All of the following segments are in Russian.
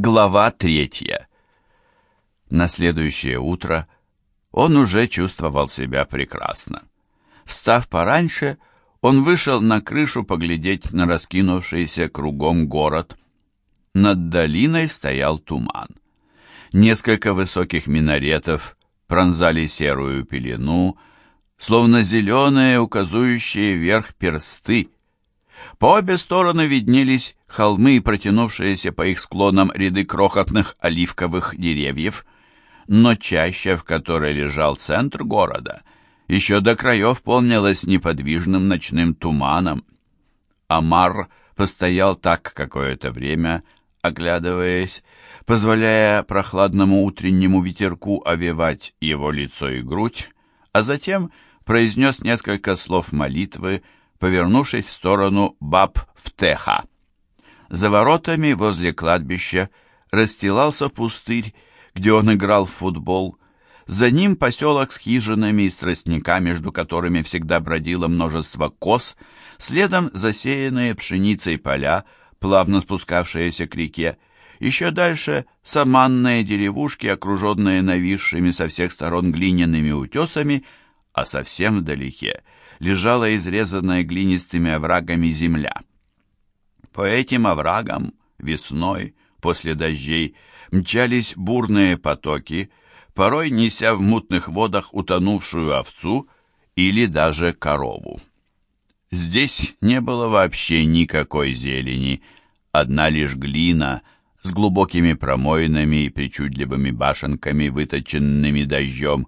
Глава третья. На следующее утро он уже чувствовал себя прекрасно. Встав пораньше, он вышел на крышу поглядеть на раскинувшийся кругом город. Над долиной стоял туман. Несколько высоких минаретов пронзали серую пелену, словно зеленые, указующие вверх персты, по обе стороны виднелись холмы и протянувшиеся по их склонам ряды крохотных оливковых деревьев, но чаще, в которой лежал центр города, еще до краев полнилась неподвижным ночным туманом. Амар постоял так какое-то время, оглядываясь, позволяя прохладному утреннему ветерку овевать его лицо и грудь, а затем произнес несколько слов молитвы, повернувшись в сторону Баб-Втеха. За воротами возле кладбища расстилался пустырь, где он играл в футбол. За ним поселок с хижинами и тростника, между которыми всегда бродило множество коз, следом засеянные пшеницей поля, плавно спускавшиеся к реке, еще дальше саманные деревушки, окруженные нависшими со всех сторон глиняными утесами, а совсем вдалеке лежала изрезанная глинистыми оврагами земля. По этим оврагам весной, после дождей, мчались бурные потоки, порой неся в мутных водах утонувшую овцу или даже корову. Здесь не было вообще никакой зелени, одна лишь глина с глубокими промоинами и причудливыми башенками, выточенными дождем,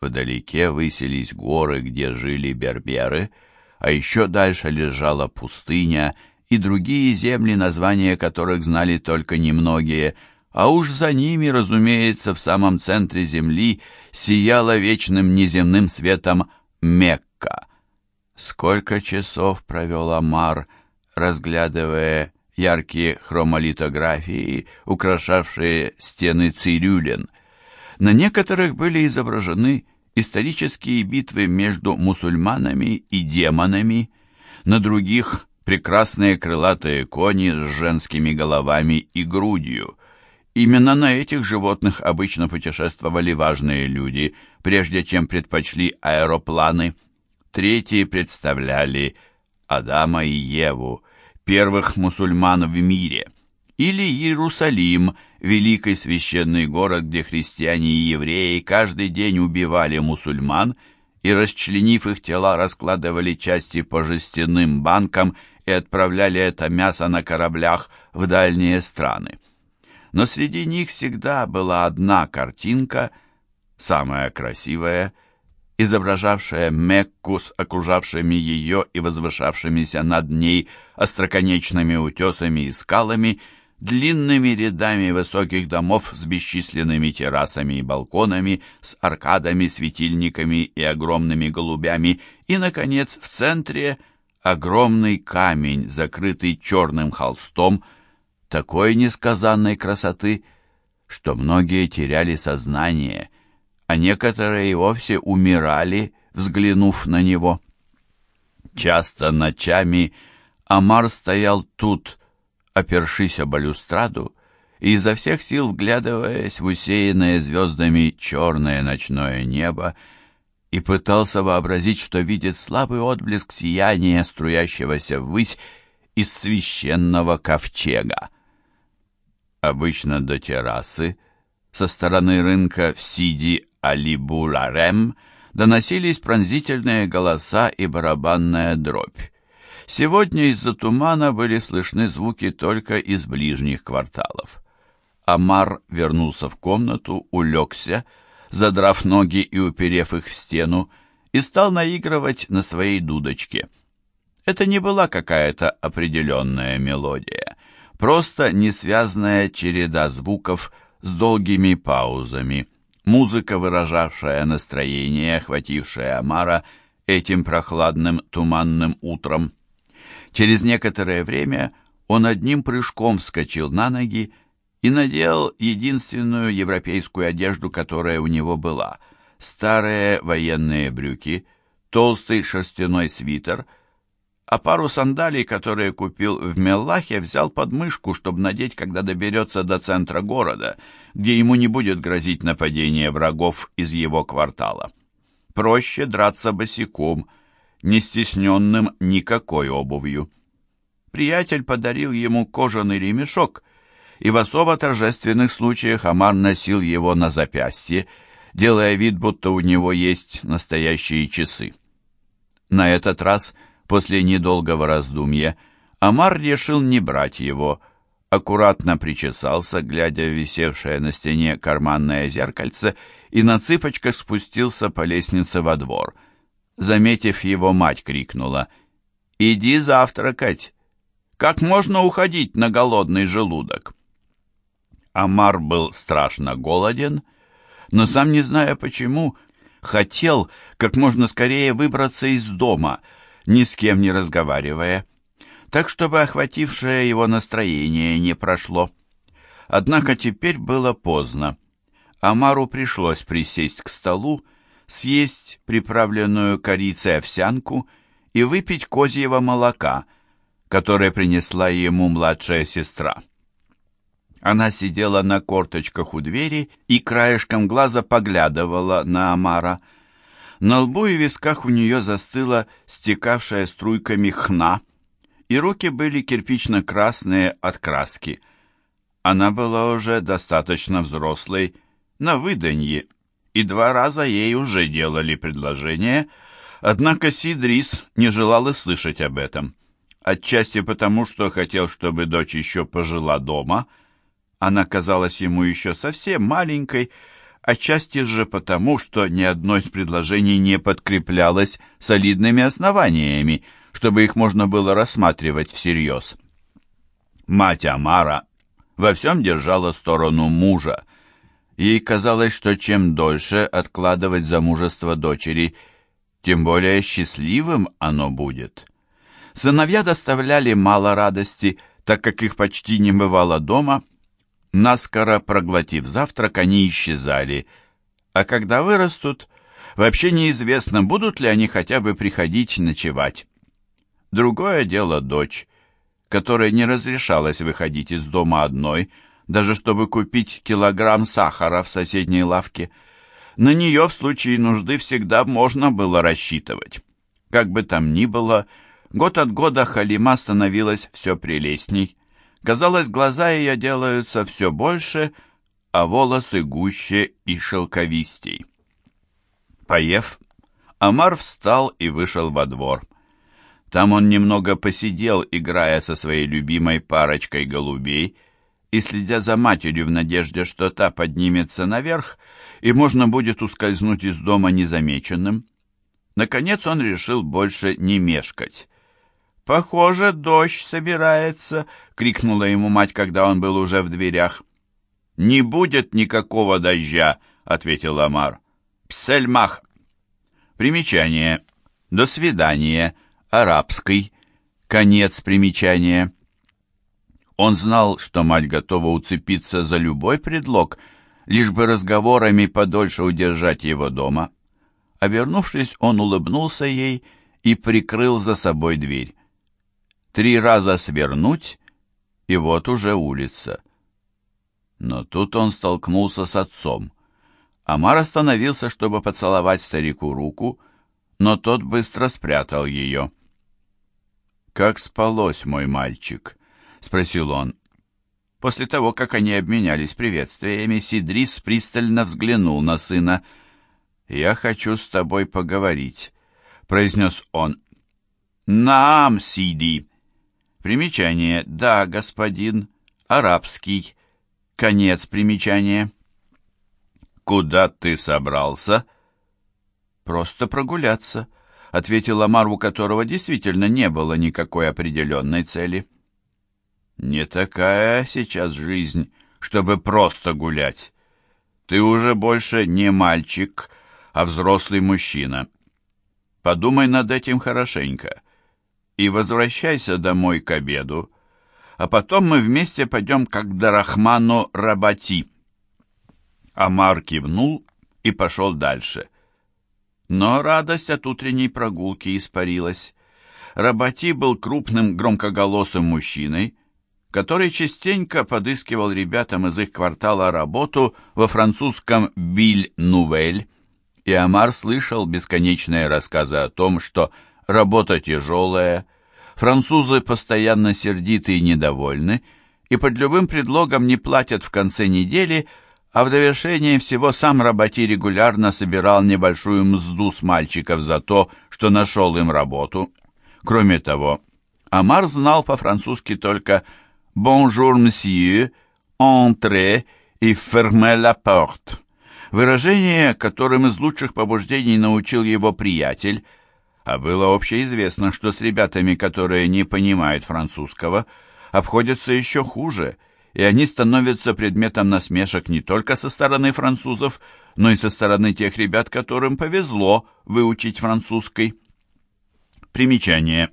Вдалеке высились горы, где жили берберы, а еще дальше лежала пустыня и другие земли, названия которых знали только немногие, а уж за ними, разумеется, в самом центре земли сияла вечным неземным светом Мекка. Сколько часов провел Амар, разглядывая яркие хромолитографии, украшавшие стены Цирюлен. На некоторых были изображены исторические битвы между мусульманами и демонами, на других – прекрасные крылатые кони с женскими головами и грудью. Именно на этих животных обычно путешествовали важные люди, прежде чем предпочли аэропланы. Третьи представляли Адама и Еву, первых мусульман в мире, или Иерусалим – великий священный город, где христиане и евреи каждый день убивали мусульман и, расчленив их тела, раскладывали части по жестяным банкам и отправляли это мясо на кораблях в дальние страны. Но среди них всегда была одна картинка, самая красивая, изображавшая Мекку с окружавшими ее и возвышавшимися над ней остроконечными утесами и скалами – длинными рядами высоких домов с бесчисленными террасами и балконами, с аркадами, светильниками и огромными голубями, и, наконец, в центре огромный камень, закрытый черным холстом, такой несказанной красоты, что многие теряли сознание, а некоторые и вовсе умирали, взглянув на него. Часто ночами Амар стоял тут, опершись о балюстраду и изо всех сил вглядываясь в усеянное звездами черное ночное небо, и пытался вообразить, что видит слабый отблеск сияния, струящегося ввысь из священного ковчега. Обычно до террасы со стороны рынка в Сиди-Алибуларем доносились пронзительные голоса и барабанная дробь. Сегодня из-за тумана были слышны звуки только из ближних кварталов. Амар вернулся в комнату, улегся, задрав ноги и уперев их в стену, и стал наигрывать на своей дудочке. Это не была какая-то определенная мелодия, просто несвязная череда звуков с долгими паузами, музыка, выражавшая настроение, охватившее Амара этим прохладным туманным утром. Через некоторое время он одним прыжком вскочил на ноги и надел единственную европейскую одежду, которая у него была. Старые военные брюки, толстый шерстяной свитер, а пару сандалий, которые купил в Меллахе, взял под мышку, чтобы надеть, когда доберется до центра города, где ему не будет грозить нападение врагов из его квартала. Проще драться босиком, не стесненным никакой обувью. Приятель подарил ему кожаный ремешок, и в особо торжественных случаях Амар носил его на запястье, делая вид, будто у него есть настоящие часы. На этот раз, после недолгого раздумья, Амар решил не брать его, аккуратно причесался, глядя в висевшее на стене карманное зеркальце, и на цыпочках спустился по лестнице во двор. Заметив его, мать крикнула «Иди завтракать! Как можно уходить на голодный желудок?» Амар был страшно голоден, но сам не зная почему, хотел как можно скорее выбраться из дома, ни с кем не разговаривая, так чтобы охватившее его настроение не прошло. Однако теперь было поздно. Амару пришлось присесть к столу, съесть приправленную корицей овсянку и выпить козьего молока, которое принесла ему младшая сестра. Она сидела на корточках у двери и краешком глаза поглядывала на Амара. На лбу и висках у нее застыла стекавшая струйками хна, и руки были кирпично-красные от краски. Она была уже достаточно взрослой, на выданье, и два раза ей уже делали предложение, однако Сидрис не желал и слышать об этом. Отчасти потому, что хотел, чтобы дочь еще пожила дома — она казалась ему еще совсем маленькой, отчасти же потому, что ни одно из предложений не подкреплялось солидными основаниями, чтобы их можно было рассматривать всерьез. Мать Амара во всем держала сторону мужа. Ей казалось, что чем дольше откладывать замужество дочери, тем более счастливым оно будет. Сыновья доставляли мало радости, так как их почти не бывало дома – Наскоро проглотив завтрак, они исчезали, а когда вырастут, вообще неизвестно, будут ли они хотя бы приходить ночевать. Другое дело дочь, которой не разрешалось выходить из дома одной, даже чтобы купить килограмм сахара в соседней лавке. На нее в случае нужды всегда можно было рассчитывать. Как бы там ни было, год от года Халима становилась все прелестней. Казалось, глаза ее делаются все больше, а волосы гуще и шелковистей. Поев, Амар встал и вышел во двор. Там он немного посидел, играя со своей любимой парочкой голубей, и следя за матерью в надежде, что та поднимется наверх, и можно будет ускользнуть из дома незамеченным. Наконец он решил больше не мешкать. «Похоже, дождь собирается», — крикнула ему мать, когда он был уже в дверях. «Не будет никакого дождя», — ответил Амар. «Псельмах». Примечание. «До свидания». Арабский. Конец примечания. Он знал, что мать готова уцепиться за любой предлог, лишь бы разговорами подольше удержать его дома. Обернувшись, он улыбнулся ей и прикрыл за собой дверь. Три раза свернуть, и вот уже улица. Но тут он столкнулся с отцом. Амар остановился, чтобы поцеловать старику руку, но тот быстро спрятал ее. «Как спалось, мой мальчик?» — спросил он. После того, как они обменялись приветствиями, Сидрис пристально взглянул на сына. «Я хочу с тобой поговорить», — произнес он. «Наам, Сиди!» Примечание. Да, господин. Арабский. Конец примечания. Куда ты собрался? Просто прогуляться, ответил Амар, у которого действительно не было никакой определенной цели. Не такая сейчас жизнь, чтобы просто гулять. Ты уже больше не мальчик, а взрослый мужчина. Подумай над этим хорошенько и возвращайся домой к обеду, а потом мы вместе пойдем к Абдарахману Рабати». Амар кивнул и пошел дальше. Но радость от утренней прогулки испарилась. Рабати был крупным громкоголосым мужчиной, который частенько подыскивал ребятам из их квартала работу во французском «Биль-Нувель», и Амар слышал бесконечные рассказы о том, что работа тяжелая, французы постоянно сердиты и недовольны, и под любым предлогом не платят в конце недели, а в довершение всего сам Рабати регулярно собирал небольшую мзду с мальчиков за то, что нашел им работу. Кроме того, Амар знал по-французски только «Bonjour, monsieur», «Entrez» и «Fermez la porte», выражение, которым из лучших побуждений научил его приятель, а было общеизвестно, что с ребятами, которые не понимают французского, обходятся еще хуже, и они становятся предметом насмешек не только со стороны французов, но и со стороны тех ребят, которым повезло выучить французский. Примечание.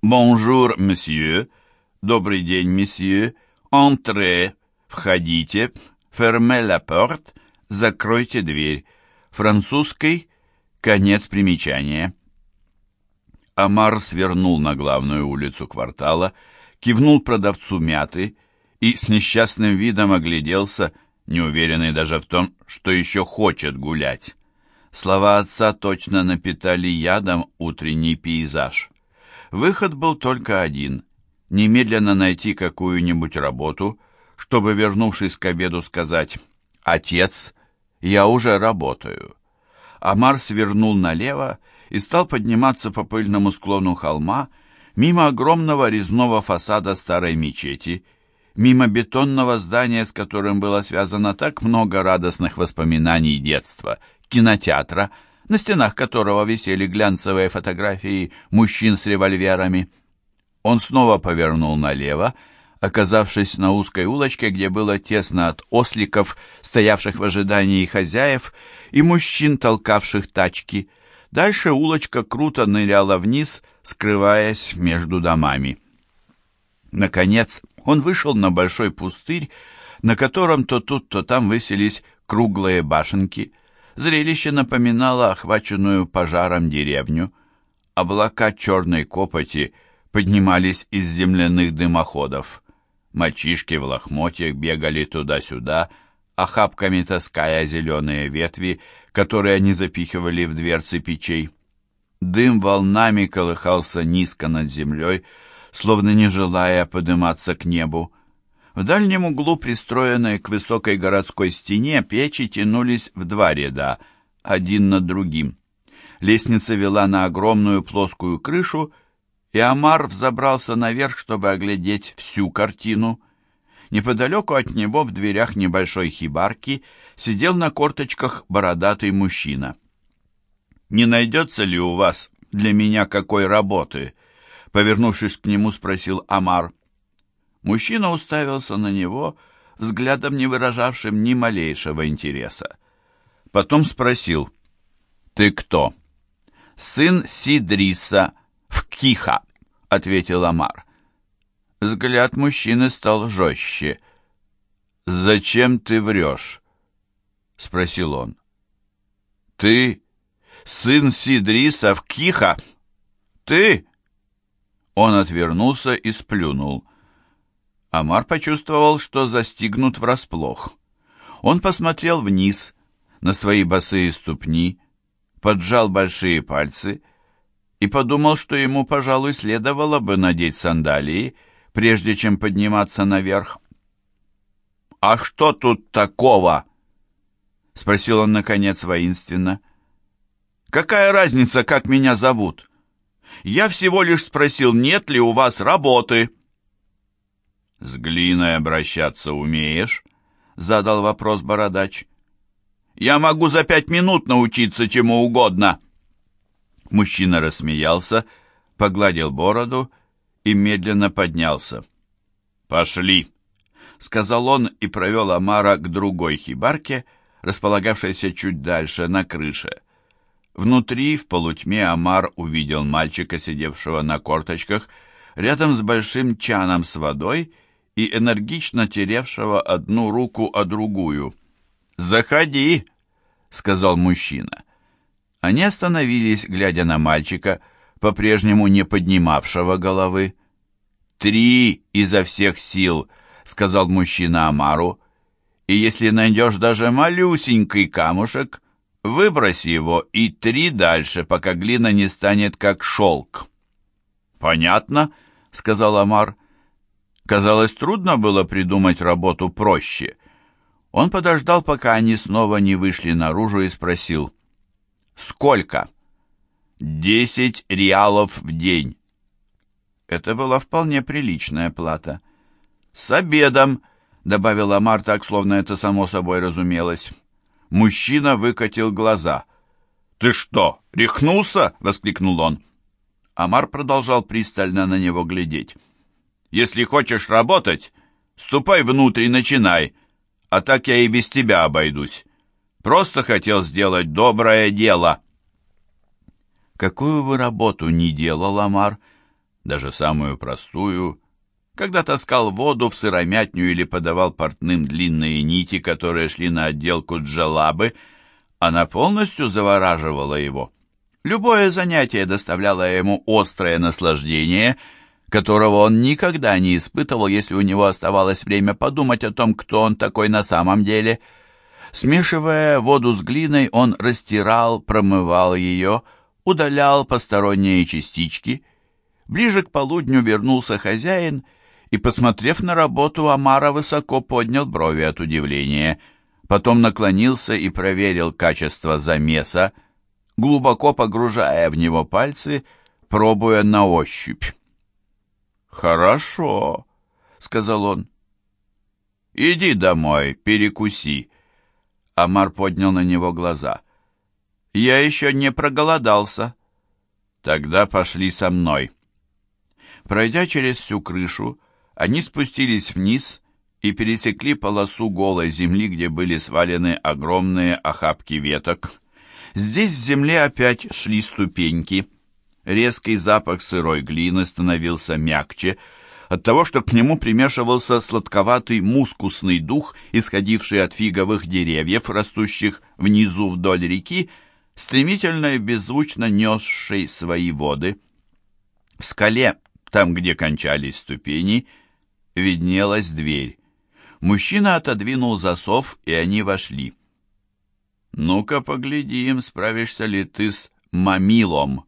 Bonjour, monsieur. Добрый день, месье. Entrez. Входите. Fermez la porte. Закройте дверь. Французский. Конец примечания. Амар свернул на главную улицу квартала, кивнул продавцу мяты и с несчастным видом огляделся, неуверенный даже в том, что еще хочет гулять. Слова отца точно напитали ядом утренний пейзаж. Выход был только один — немедленно найти какую-нибудь работу, чтобы, вернувшись к обеду, сказать «Отец, я уже работаю». Амар свернул налево и стал подниматься по пыльному склону холма мимо огромного резного фасада старой мечети, мимо бетонного здания, с которым было связано так много радостных воспоминаний детства — кинотеатра, на стенах которого висели глянцевые фотографии мужчин с револьверами. Он снова повернул налево, оказавшись на узкой улочке, где было тесно от осликов, стоявших в ожидании хозяев, и мужчин, толкавших тачки. Дальше улочка круто ныряла вниз, скрываясь между домами. Наконец он вышел на большой пустырь, на котором то тут, то там высились круглые башенки — Зрелище напоминало охваченную пожаром деревню. Облака черной копоти поднимались из земляных дымоходов. Мальчишки в лохмотьях бегали туда-сюда, охапками таская зеленые ветви, которые они запихивали в дверцы печей. Дым волнами колыхался низко над землей, словно не желая подниматься к небу. В дальнем углу, пристроенной к высокой городской стене, печи тянулись в два ряда, один над другим. Лестница вела на огромную плоскую крышу, и Амар взобрался наверх, чтобы оглядеть всю картину. Неподалеку от него, в дверях небольшой хибарки, сидел на корточках бородатый мужчина. «Не найдется ли у вас для меня какой работы?» Повернувшись к нему, спросил Амар. Мужчина уставился на него, взглядом не выражавшим ни малейшего интереса. Потом спросил, «Ты кто?» «Сын Сидриса в Киха», — ответил Амар. Взгляд мужчины стал жестче. «Зачем ты врешь?» — спросил он. «Ты сын Сидриса Киха? Ты?» Он отвернулся и сплюнул. Амар почувствовал, что застигнут врасплох. Он посмотрел вниз, на свои босые ступни, поджал большие пальцы и подумал, что ему, пожалуй, следовало бы надеть сандалии, прежде чем подниматься наверх. «А что тут такого?» — спросил он, наконец, воинственно. «Какая разница, как меня зовут? Я всего лишь спросил, нет ли у вас работы?» «С глиной обращаться умеешь?» — задал вопрос бородач. «Я могу за пять минут научиться чему угодно!» Мужчина рассмеялся, погладил бороду и медленно поднялся. «Пошли!» — сказал он и провел Амара к другой хибарке, располагавшейся чуть дальше, на крыше. Внутри, в полутьме, Амар увидел мальчика, сидевшего на корточках, рядом с большим чаном с водой и энергично теревшего одну руку о другую. «Заходи!» — сказал мужчина. Они остановились, глядя на мальчика, по-прежнему не поднимавшего головы. «Три изо всех сил», — сказал мужчина Амару, «и если найдешь даже малюсенький камушек, выбрось его и три дальше, пока глина не станет как шелк». «Понятно», — сказал Амар. Казалось, трудно было придумать работу проще. Он подождал, пока они снова не вышли наружу и спросил. «Сколько?» «Десять реалов в день». Это была вполне приличная плата. «С обедом», — добавил Амар так, словно это само собой разумелось. Мужчина выкатил глаза. «Ты что, рехнулся?» — воскликнул он. Амар продолжал пристально на него глядеть. «Если хочешь работать, ступай внутрь и начинай, а так я и без тебя обойдусь. Просто хотел сделать доброе дело». Какую бы работу ни делал Амар, даже самую простую, когда таскал воду в сыромятню или подавал портным длинные нити, которые шли на отделку джалабы, она полностью завораживала его. Любое занятие доставляло ему острое наслаждение, которого он никогда не испытывал, если у него оставалось время подумать о том, кто он такой на самом деле. Смешивая воду с глиной, он растирал, промывал ее, удалял посторонние частички. Ближе к полудню вернулся хозяин и, посмотрев на работу, Амара высоко поднял брови от удивления. Потом наклонился и проверил качество замеса, глубоко погружая в него пальцы, пробуя на ощупь. «Хорошо», — сказал он. «Иди домой, перекуси». Амар поднял на него глаза. «Я еще не проголодался». «Тогда пошли со мной». Пройдя через всю крышу, они спустились вниз и пересекли полосу голой земли, где были свалены огромные охапки веток. Здесь в земле опять шли ступеньки. Резкий запах сырой глины становился мягче, от того, что к нему примешивался сладковатый мускусный дух, исходивший от фиговых деревьев, растущих внизу вдоль реки, стремительно и беззвучно несшей свои воды. В скале, там, где кончались ступени, виднелась дверь. Мужчина отодвинул засов, и они вошли. «Ну-ка поглядим, справишься ли ты с мамилом».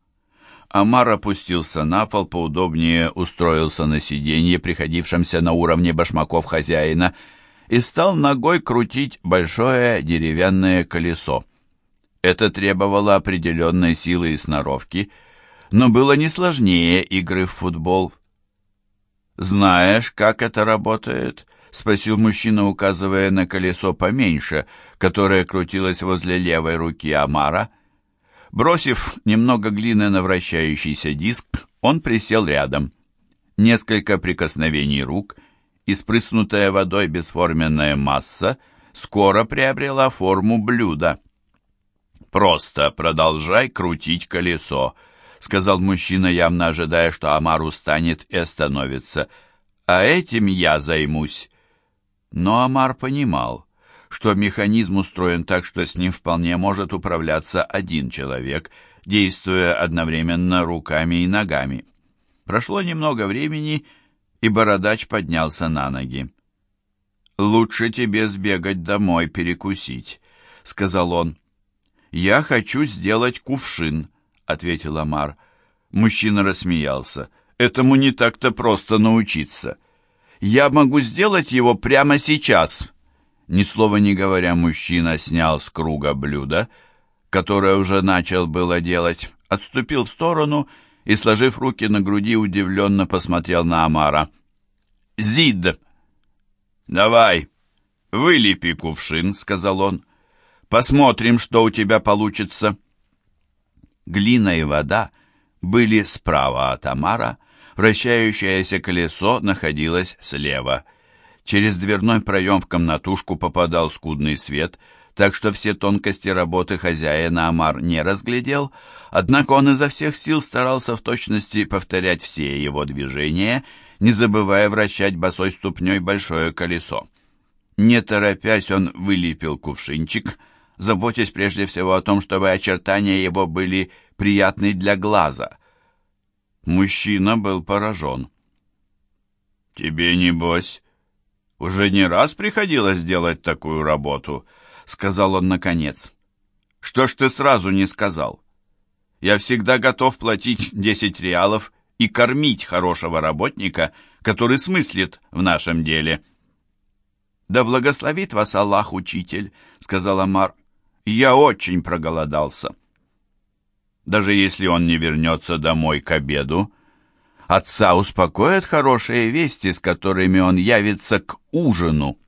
Амар опустился на пол, поудобнее устроился на сиденье, приходившемся на уровне башмаков хозяина, и стал ногой крутить большое деревянное колесо. Это требовало определенной силы и сноровки, но было не сложнее игры в футбол. «Знаешь, как это работает?» — спросил мужчина, указывая на колесо поменьше, которое крутилось возле левой руки Амара. Бросив немного глины на вращающийся диск, он присел рядом. Несколько прикосновений рук и спрыснутая водой бесформенная масса скоро приобрела форму блюда. «Просто продолжай крутить колесо», — сказал мужчина, явно ожидая, что Амар устанет и остановится. «А этим я займусь». Но Амар понимал, что механизм устроен так, что с ним вполне может управляться один человек, действуя одновременно руками и ногами. Прошло немного времени, и бородач поднялся на ноги. «Лучше тебе сбегать домой перекусить», — сказал он. «Я хочу сделать кувшин», — ответил Амар. Мужчина рассмеялся. «Этому не так-то просто научиться. Я могу сделать его прямо сейчас». Ни слова не говоря, мужчина снял с круга блюдо, которое уже начал было делать, отступил в сторону и, сложив руки на груди, удивленно посмотрел на Амара. «Зид!» «Давай, вылепи кувшин», — сказал он. «Посмотрим, что у тебя получится». Глина и вода были справа от Амара, вращающееся колесо находилось слева — Через дверной проем в комнатушку попадал скудный свет, так что все тонкости работы хозяина Амар не разглядел, однако он изо всех сил старался в точности повторять все его движения, не забывая вращать босой ступней большое колесо. Не торопясь, он вылепил кувшинчик, заботясь прежде всего о том, чтобы очертания его были приятны для глаза. Мужчина был поражен. «Тебе, небось, уже не раз приходилось делать такую работу», — сказал он наконец. «Что ж ты сразу не сказал? Я всегда готов платить десять реалов и кормить хорошего работника, который смыслит в нашем деле». «Да благословит вас Аллах, учитель», — сказал Амар. «Я очень проголодался». Даже если он не вернется домой к обеду, отца успокоят хорошие вести, с которыми он явится к ужину.